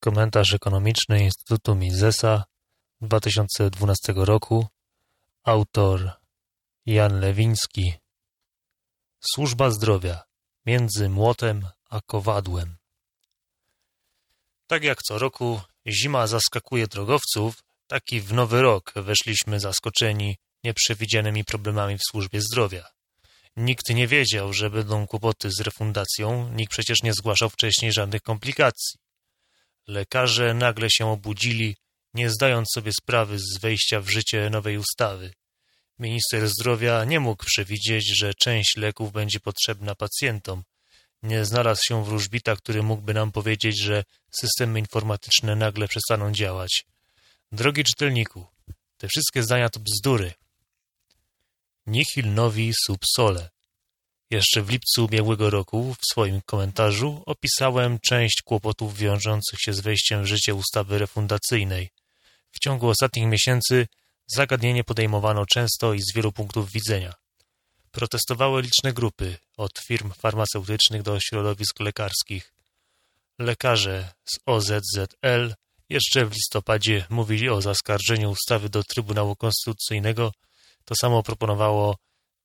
Komentarz ekonomiczny Instytutu Misesa 2012 roku. Autor Jan Lewiński. Służba zdrowia między młotem a kowadłem. Tak jak co roku zima zaskakuje drogowców, tak i w nowy rok weszliśmy zaskoczeni nieprzewidzianymi problemami w służbie zdrowia. Nikt nie wiedział, że będą kłopoty z refundacją, nikt przecież nie zgłaszał wcześniej żadnych komplikacji. Lekarze nagle się obudzili, nie zdając sobie sprawy z wejścia w życie nowej ustawy. Minister zdrowia nie mógł przewidzieć, że część leków będzie potrzebna pacjentom. Nie znalazł się wróżbita, który mógłby nam powiedzieć, że systemy informatyczne nagle przestaną działać. Drogi czytelniku, te wszystkie zdania to bzdury. Nihil novi sub sole. Jeszcze w lipcu ubiegłego roku w swoim komentarzu opisałem część kłopotów wiążących się z wejściem w życie ustawy refundacyjnej. W ciągu ostatnich miesięcy zagadnienie podejmowano często i z wielu punktów widzenia. Protestowały liczne grupy, od firm farmaceutycznych do środowisk lekarskich. Lekarze z OZZL jeszcze w listopadzie mówili o zaskarżeniu ustawy do Trybunału Konstytucyjnego, to samo proponowało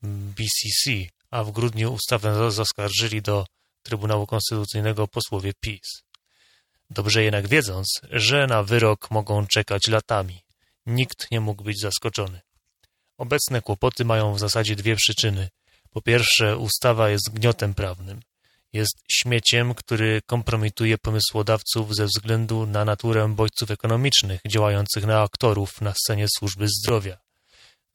BCC, a w grudniu ustawę zaskarżyli do Trybunału Konstytucyjnego posłowie PiS. Dobrze jednak wiedząc, że na wyrok mogą czekać latami. Nikt nie mógł być zaskoczony. Obecne kłopoty mają w zasadzie dwie przyczyny. Po pierwsze, ustawa jest gniotem prawnym. Jest śmieciem, który kompromituje pomysłodawców ze względu na naturę bodźców ekonomicznych działających na aktorów na scenie służby zdrowia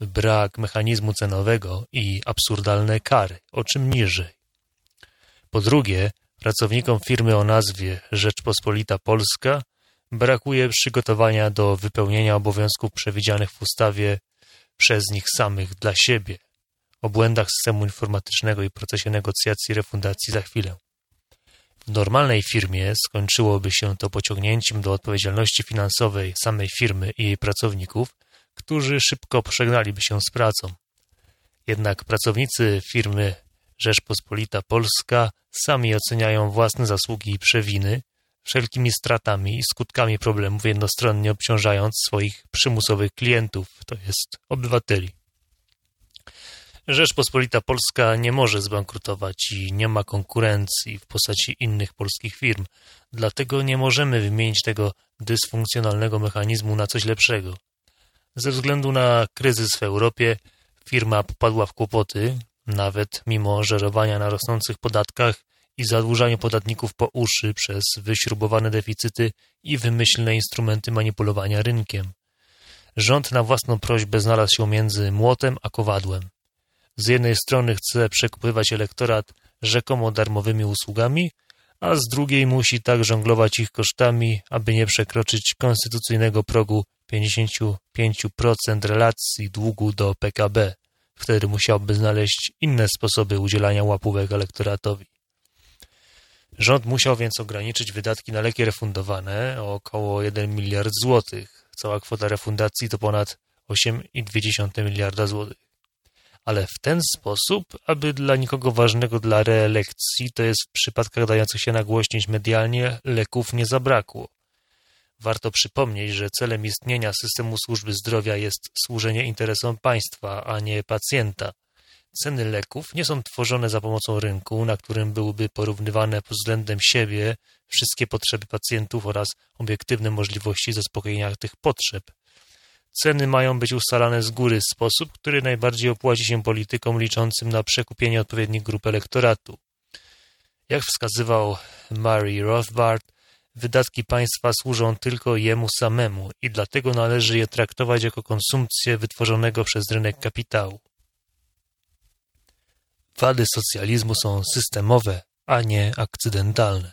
brak mechanizmu cenowego i absurdalne kary, o czym niżej. Po drugie, pracownikom firmy o nazwie Rzeczpospolita Polska brakuje przygotowania do wypełnienia obowiązków przewidzianych w ustawie przez nich samych dla siebie. O błędach systemu informatycznego i procesie negocjacji refundacji za chwilę. W normalnej firmie skończyłoby się to pociągnięciem do odpowiedzialności finansowej samej firmy i jej pracowników – którzy szybko pożegnaliby się z pracą. Jednak pracownicy firmy Rzeczpospolita Polska sami oceniają własne zasługi i przewiny, wszelkimi stratami i skutkami problemów jednostronnie obciążając swoich przymusowych klientów, to jest obywateli. Rzeczpospolita Polska nie może zbankrutować i nie ma konkurencji w postaci innych polskich firm, dlatego nie możemy wymienić tego dysfunkcjonalnego mechanizmu na coś lepszego. Ze względu na kryzys w Europie firma popadła w kłopoty, nawet mimo żerowania na rosnących podatkach i zadłużania podatników po uszy przez wyśrubowane deficyty i wymyślne instrumenty manipulowania rynkiem. Rząd na własną prośbę znalazł się między młotem a kowadłem. Z jednej strony chce przekupywać elektorat rzekomo darmowymi usługami, a z drugiej musi tak żonglować ich kosztami, aby nie przekroczyć konstytucyjnego progu 55% relacji długu do PKB. Wtedy musiałby znaleźć inne sposoby udzielania łapówek elektoratowi. Rząd musiał więc ograniczyć wydatki na leki refundowane o około 1 miliard złotych. Cała kwota refundacji to ponad 8,2 miliarda złotych. Ale w ten sposób, aby dla nikogo ważnego dla reelekcji, to jest w przypadkach dających się nagłośnić medialnie, leków nie zabrakło. Warto przypomnieć, że celem istnienia systemu służby zdrowia jest służenie interesom państwa, a nie pacjenta. Ceny leków nie są tworzone za pomocą rynku, na którym byłyby porównywane pod względem siebie wszystkie potrzeby pacjentów oraz obiektywne możliwości zaspokojenia tych potrzeb. Ceny mają być ustalane z góry w sposób, który najbardziej opłaci się politykom liczącym na przekupienie odpowiednich grup elektoratu. Jak wskazywał Murray Rothbard, Wydatki państwa służą tylko jemu samemu i dlatego należy je traktować jako konsumpcję wytworzonego przez rynek kapitału. Wady socjalizmu są systemowe, a nie akcydentalne.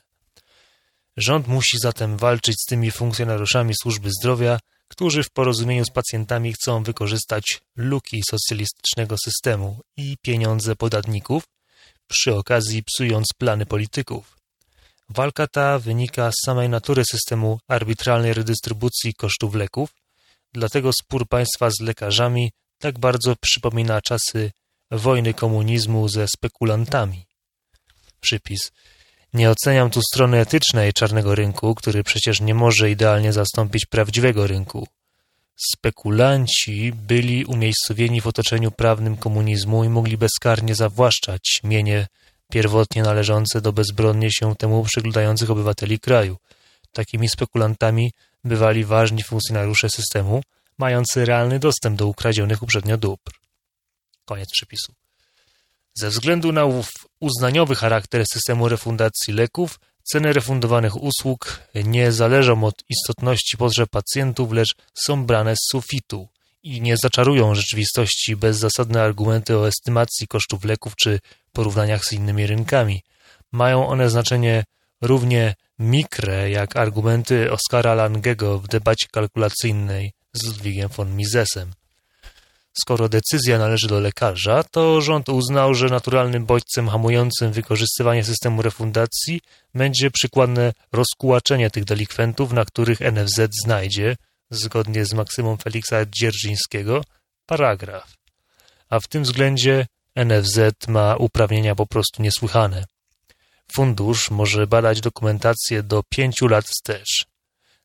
Rząd musi zatem walczyć z tymi funkcjonariuszami służby zdrowia, którzy w porozumieniu z pacjentami chcą wykorzystać luki socjalistycznego systemu i pieniądze podatników, przy okazji psując plany polityków. Walka ta wynika z samej natury systemu arbitralnej redystrybucji kosztów leków, dlatego spór państwa z lekarzami tak bardzo przypomina czasy wojny komunizmu ze spekulantami. Przypis. Nie oceniam tu strony etycznej czarnego rynku, który przecież nie może idealnie zastąpić prawdziwego rynku. Spekulanci byli umiejscowieni w otoczeniu prawnym komunizmu i mogli bezkarnie zawłaszczać mienie pierwotnie należące do bezbronnie się temu przyglądających obywateli kraju. Takimi spekulantami bywali ważni funkcjonariusze systemu, mający realny dostęp do ukradzionych uprzednio dóbr. Koniec przepisu. Ze względu na uznaniowy charakter systemu refundacji leków, ceny refundowanych usług nie zależą od istotności potrzeb pacjentów, lecz są brane z sufitu i nie zaczarują rzeczywistości bezzasadne argumenty o estymacji kosztów leków czy porównaniach z innymi rynkami. Mają one znaczenie równie mikre jak argumenty Oskara Langego w debacie kalkulacyjnej z Ludwigiem von Misesem. Skoro decyzja należy do lekarza, to rząd uznał, że naturalnym bodźcem hamującym wykorzystywanie systemu refundacji będzie przykładne rozkłaczenie tych delikwentów, na których NFZ znajdzie, zgodnie z maksymą Feliksa Dzierżyńskiego, paragraf. A w tym względzie NFZ ma uprawnienia po prostu niesłychane. Fundusz może badać dokumentację do pięciu lat wstecz.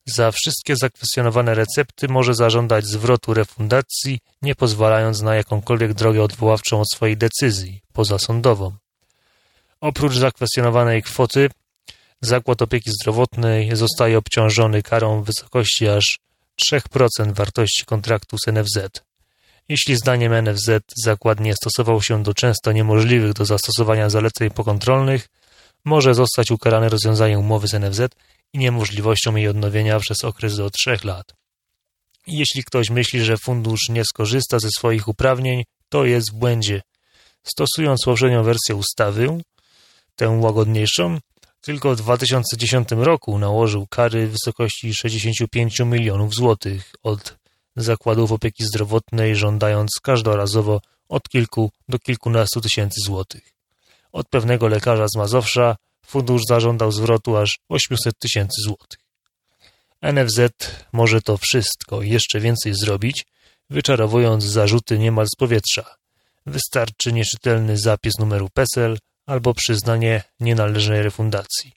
Za wszystkie zakwestionowane recepty może zażądać zwrotu refundacji, nie pozwalając na jakąkolwiek drogę odwoławczą od swojej decyzji, pozasądową. Oprócz zakwestionowanej kwoty, Zakład Opieki Zdrowotnej zostaje obciążony karą w wysokości aż 3% wartości kontraktu z NFZ. Jeśli zdaniem NFZ zakład nie stosował się do często niemożliwych do zastosowania zaleceń pokontrolnych, może zostać ukarany rozwiązaniem umowy z NFZ i niemożliwością jej odnowienia przez okres do trzech lat. Jeśli ktoś myśli, że fundusz nie skorzysta ze swoich uprawnień, to jest w błędzie. Stosując poprzednią wersję ustawy, tę łagodniejszą, tylko w 2010 roku nałożył kary w wysokości 65 milionów złotych od zakładów opieki zdrowotnej, żądając każdorazowo od kilku do kilkunastu tysięcy złotych. Od pewnego lekarza z Mazowsza fundusz zażądał zwrotu aż 800 tysięcy złotych. NFZ może to wszystko i jeszcze więcej zrobić, wyczarowując zarzuty niemal z powietrza. Wystarczy nieczytelny zapis numeru PESEL albo przyznanie nienależnej refundacji.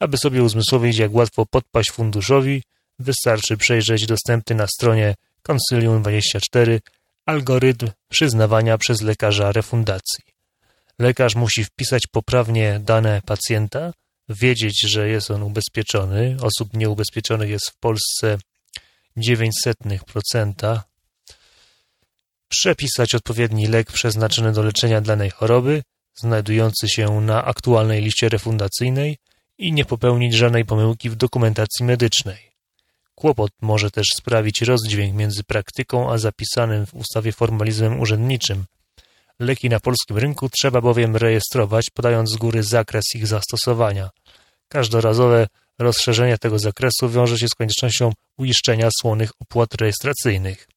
Aby sobie uzmysłowić, jak łatwo podpaść funduszowi, wystarczy przejrzeć dostępny na stronie Consylium24 algorytm przyznawania przez lekarza refundacji. Lekarz musi wpisać poprawnie dane pacjenta, wiedzieć, że jest on ubezpieczony. Osób nieubezpieczonych jest w Polsce 0,09%. Przepisać odpowiedni lek przeznaczony do leczenia danej choroby, znajdujący się na aktualnej liście refundacyjnej i nie popełnić żadnej pomyłki w dokumentacji medycznej. Kłopot może też sprawić rozdźwięk między praktyką a zapisanym w ustawie formalizmem urzędniczym, Leki na polskim rynku trzeba bowiem rejestrować, podając z góry zakres ich zastosowania. Każdorazowe rozszerzenie tego zakresu wiąże się z koniecznością uiszczenia słonych opłat rejestracyjnych.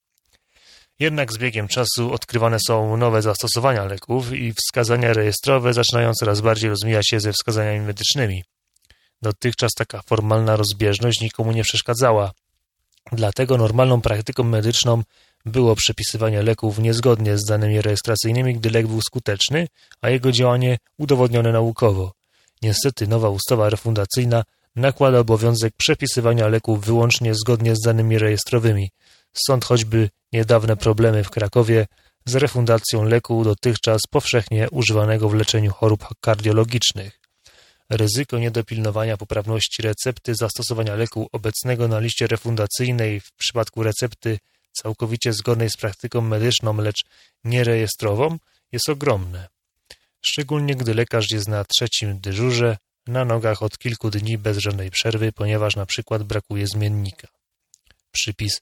Jednak z biegiem czasu odkrywane są nowe zastosowania leków i wskazania rejestrowe zaczynają coraz bardziej rozmijać się ze wskazaniami medycznymi. Dotychczas taka formalna rozbieżność nikomu nie przeszkadzała. Dlatego normalną praktyką medyczną było przepisywanie leków niezgodnie z danymi rejestracyjnymi, gdy lek był skuteczny, a jego działanie udowodnione naukowo. Niestety nowa ustawa refundacyjna nakłada obowiązek przepisywania leków wyłącznie zgodnie z danymi rejestrowymi. Stąd choćby niedawne problemy w Krakowie z refundacją leku dotychczas powszechnie używanego w leczeniu chorób kardiologicznych. Ryzyko niedopilnowania poprawności recepty zastosowania leku obecnego na liście refundacyjnej w przypadku recepty całkowicie zgodnej z praktyką medyczną, lecz nierejestrową, jest ogromne. Szczególnie gdy lekarz jest na trzecim dyżurze, na nogach od kilku dni bez żadnej przerwy, ponieważ na przykład brakuje zmiennika. Przypis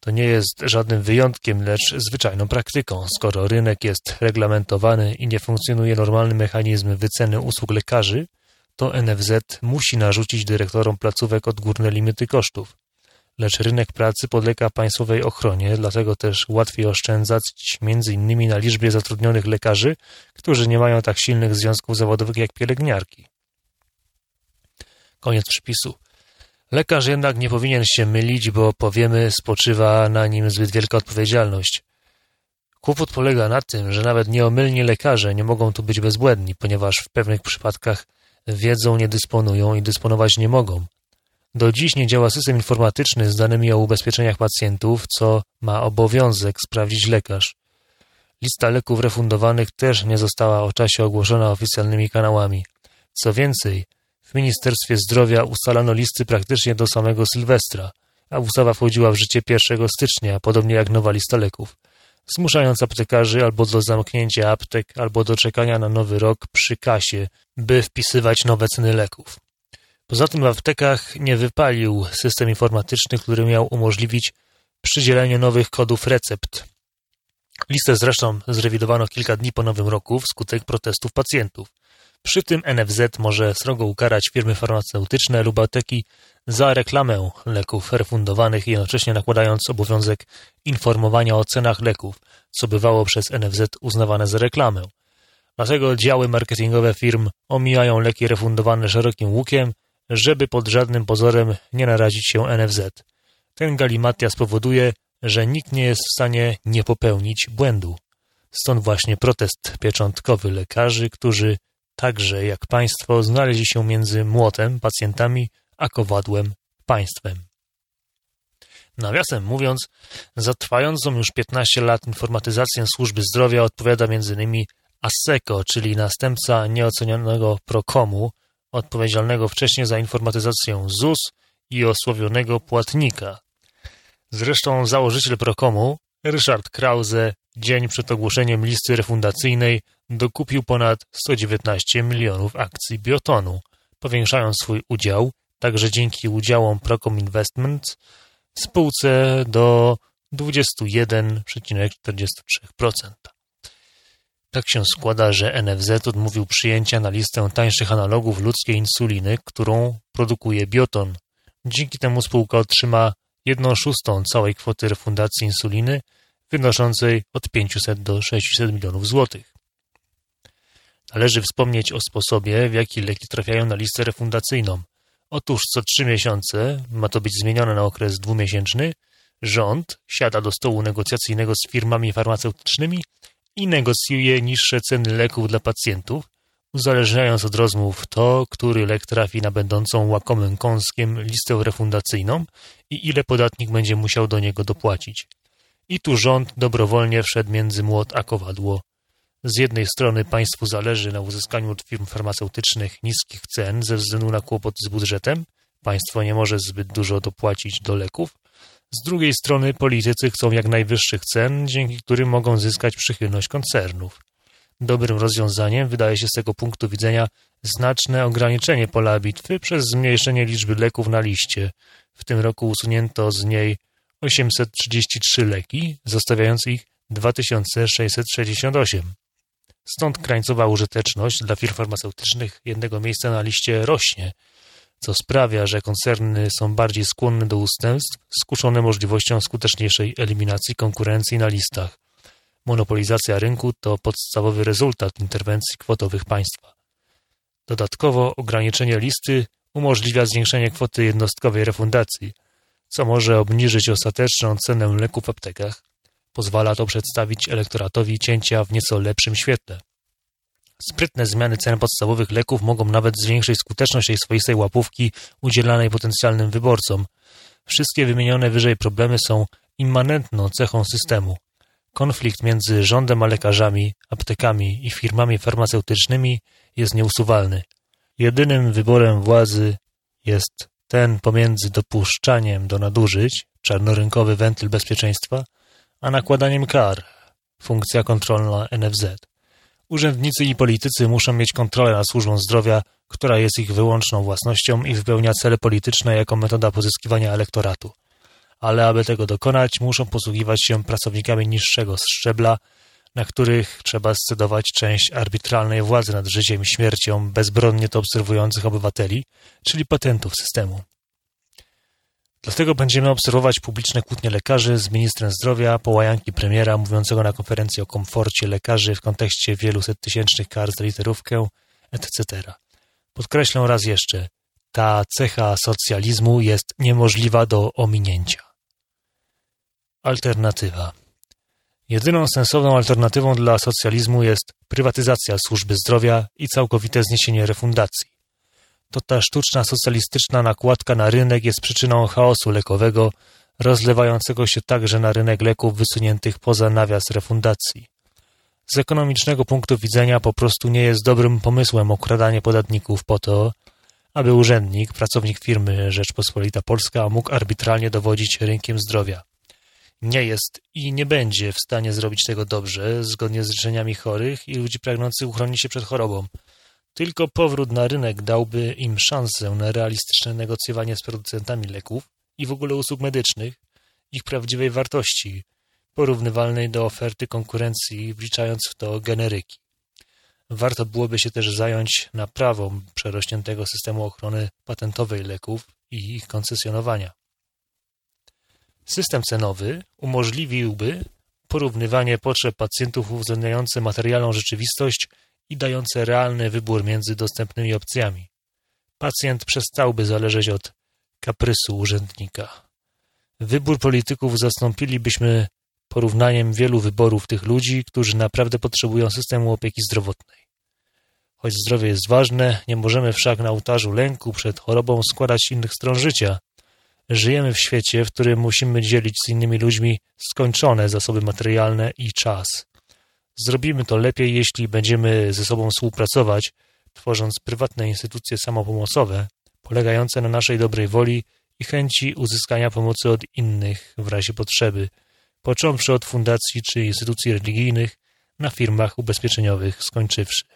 to nie jest żadnym wyjątkiem, lecz zwyczajną praktyką. Skoro rynek jest reglamentowany i nie funkcjonuje normalny mechanizm wyceny usług lekarzy, to NFZ musi narzucić dyrektorom placówek odgórne limity kosztów lecz rynek pracy podlega państwowej ochronie, dlatego też łatwiej oszczędzać innymi na liczbie zatrudnionych lekarzy, którzy nie mają tak silnych związków zawodowych jak pielęgniarki. Koniec przypisu. Lekarz jednak nie powinien się mylić, bo powiemy, spoczywa na nim zbyt wielka odpowiedzialność. Kłopot polega na tym, że nawet nieomylni lekarze nie mogą tu być bezbłędni, ponieważ w pewnych przypadkach wiedzą nie dysponują i dysponować nie mogą. Do dziś nie działa system informatyczny z danymi o ubezpieczeniach pacjentów, co ma obowiązek sprawdzić lekarz. Lista leków refundowanych też nie została o czasie ogłoszona oficjalnymi kanałami. Co więcej, w Ministerstwie Zdrowia ustalano listy praktycznie do samego Sylwestra, a ustawa wchodziła w życie 1 stycznia, podobnie jak nowa lista leków, zmuszając aptekarzy albo do zamknięcia aptek, albo do czekania na nowy rok przy kasie, by wpisywać nowe ceny leków. Poza tym w aptekach nie wypalił system informatyczny, który miał umożliwić przydzielenie nowych kodów recept. Listę zresztą zrewidowano kilka dni po nowym roku wskutek protestów pacjentów. Przy tym NFZ może srogo ukarać firmy farmaceutyczne lub apteki za reklamę leków refundowanych, jednocześnie nakładając obowiązek informowania o cenach leków, co bywało przez NFZ uznawane za reklamę. Dlatego działy marketingowe firm omijają leki refundowane szerokim łukiem, żeby pod żadnym pozorem nie narazić się NFZ. Ten galimatia spowoduje, że nikt nie jest w stanie nie popełnić błędu. Stąd właśnie protest pieczątkowy lekarzy, którzy także jak państwo znaleźli się między młotem, pacjentami, a kowadłem, państwem. Nawiasem mówiąc, za trwającą już 15 lat informatyzację służby zdrowia odpowiada m.in. ASECO, czyli następca nieocenionego Prokomu, odpowiedzialnego wcześniej za informatyzację ZUS i osłowionego płatnika. Zresztą założyciel Prokomu, Ryszard Krause, dzień przed ogłoszeniem listy refundacyjnej dokupił ponad 119 milionów akcji Biotonu, powiększając swój udział, także dzięki udziałom Procom Investments, spółce do 21,43%. Tak się składa, że NFZ odmówił przyjęcia na listę tańszych analogów ludzkiej insuliny, którą produkuje Bioton. Dzięki temu spółka otrzyma jedną szóstą całej kwoty refundacji insuliny, wynoszącej od 500 do 600 milionów złotych. Należy wspomnieć o sposobie, w jaki leki trafiają na listę refundacyjną. Otóż co trzy miesiące, ma to być zmienione na okres dwumiesięczny, rząd siada do stołu negocjacyjnego z firmami farmaceutycznymi i negocjuje niższe ceny leków dla pacjentów, uzależniając od rozmów to, który lek trafi na będącą łakomym kąskiem listę refundacyjną i ile podatnik będzie musiał do niego dopłacić. I tu rząd dobrowolnie wszedł między młot a kowadło. Z jednej strony państwu zależy na uzyskaniu od firm farmaceutycznych niskich cen ze względu na kłopoty z budżetem, państwo nie może zbyt dużo dopłacić do leków, z drugiej strony politycy chcą jak najwyższych cen, dzięki którym mogą zyskać przychylność koncernów. Dobrym rozwiązaniem wydaje się z tego punktu widzenia znaczne ograniczenie pola bitwy przez zmniejszenie liczby leków na liście. W tym roku usunięto z niej 833 leki, zostawiając ich 2668. Stąd krańcowa użyteczność dla firm farmaceutycznych jednego miejsca na liście rośnie, co sprawia, że koncerny są bardziej skłonne do ustępstw, skuszone możliwością skuteczniejszej eliminacji konkurencji na listach. Monopolizacja rynku to podstawowy rezultat interwencji kwotowych państwa. Dodatkowo ograniczenie listy umożliwia zwiększenie kwoty jednostkowej refundacji, co może obniżyć ostateczną cenę leków w aptekach. Pozwala to przedstawić elektoratowi cięcia w nieco lepszym świetle. Sprytne zmiany cen podstawowych leków mogą nawet zwiększyć skuteczność tej swoistej łapówki udzielanej potencjalnym wyborcom. Wszystkie wymienione wyżej problemy są immanentną cechą systemu. Konflikt między rządem a lekarzami, aptekami i firmami farmaceutycznymi jest nieusuwalny. Jedynym wyborem władzy jest ten pomiędzy dopuszczaniem do nadużyć, czarnorynkowy wentyl bezpieczeństwa, a nakładaniem kar, funkcja kontrolna NFZ. Urzędnicy i politycy muszą mieć kontrolę nad służbą zdrowia, która jest ich wyłączną własnością i wypełnia cele polityczne jako metoda pozyskiwania elektoratu. Ale aby tego dokonać, muszą posługiwać się pracownikami niższego szczebla, na których trzeba scedować część arbitralnej władzy nad życiem i śmiercią bezbronnie to obserwujących obywateli, czyli patentów systemu. Dlatego będziemy obserwować publiczne kłótnie lekarzy z ministrem zdrowia, połajanki premiera mówiącego na konferencji o komforcie lekarzy w kontekście wielu set tysięcznych kar za literówkę, etc. Podkreślę raz jeszcze, ta cecha socjalizmu jest niemożliwa do ominięcia. Alternatywa Jedyną sensowną alternatywą dla socjalizmu jest prywatyzacja służby zdrowia i całkowite zniesienie refundacji. To ta sztuczna socjalistyczna nakładka na rynek jest przyczyną chaosu lekowego, rozlewającego się także na rynek leków wysuniętych poza nawias refundacji. Z ekonomicznego punktu widzenia po prostu nie jest dobrym pomysłem okradanie podatników po to, aby urzędnik, pracownik firmy Rzeczpospolita Polska mógł arbitralnie dowodzić rynkiem zdrowia. Nie jest i nie będzie w stanie zrobić tego dobrze, zgodnie z życzeniami chorych i ludzi pragnących uchronić się przed chorobą. Tylko powrót na rynek dałby im szansę na realistyczne negocjowanie z producentami leków i w ogóle usług medycznych, ich prawdziwej wartości, porównywalnej do oferty konkurencji, wliczając w to generyki. Warto byłoby się też zająć naprawą przerośniętego systemu ochrony patentowej leków i ich koncesjonowania. System cenowy umożliwiłby porównywanie potrzeb pacjentów uwzględniające materialną rzeczywistość i dające realny wybór między dostępnymi opcjami. Pacjent przestałby zależeć od kaprysu urzędnika. Wybór polityków zastąpilibyśmy porównaniem wielu wyborów tych ludzi, którzy naprawdę potrzebują systemu opieki zdrowotnej. Choć zdrowie jest ważne, nie możemy wszak na ołtarzu lęku przed chorobą składać innych stron życia. Żyjemy w świecie, w którym musimy dzielić z innymi ludźmi skończone zasoby materialne i czas. Zrobimy to lepiej, jeśli będziemy ze sobą współpracować, tworząc prywatne instytucje samopomocowe, polegające na naszej dobrej woli i chęci uzyskania pomocy od innych w razie potrzeby, począwszy od fundacji czy instytucji religijnych, na firmach ubezpieczeniowych skończywszy.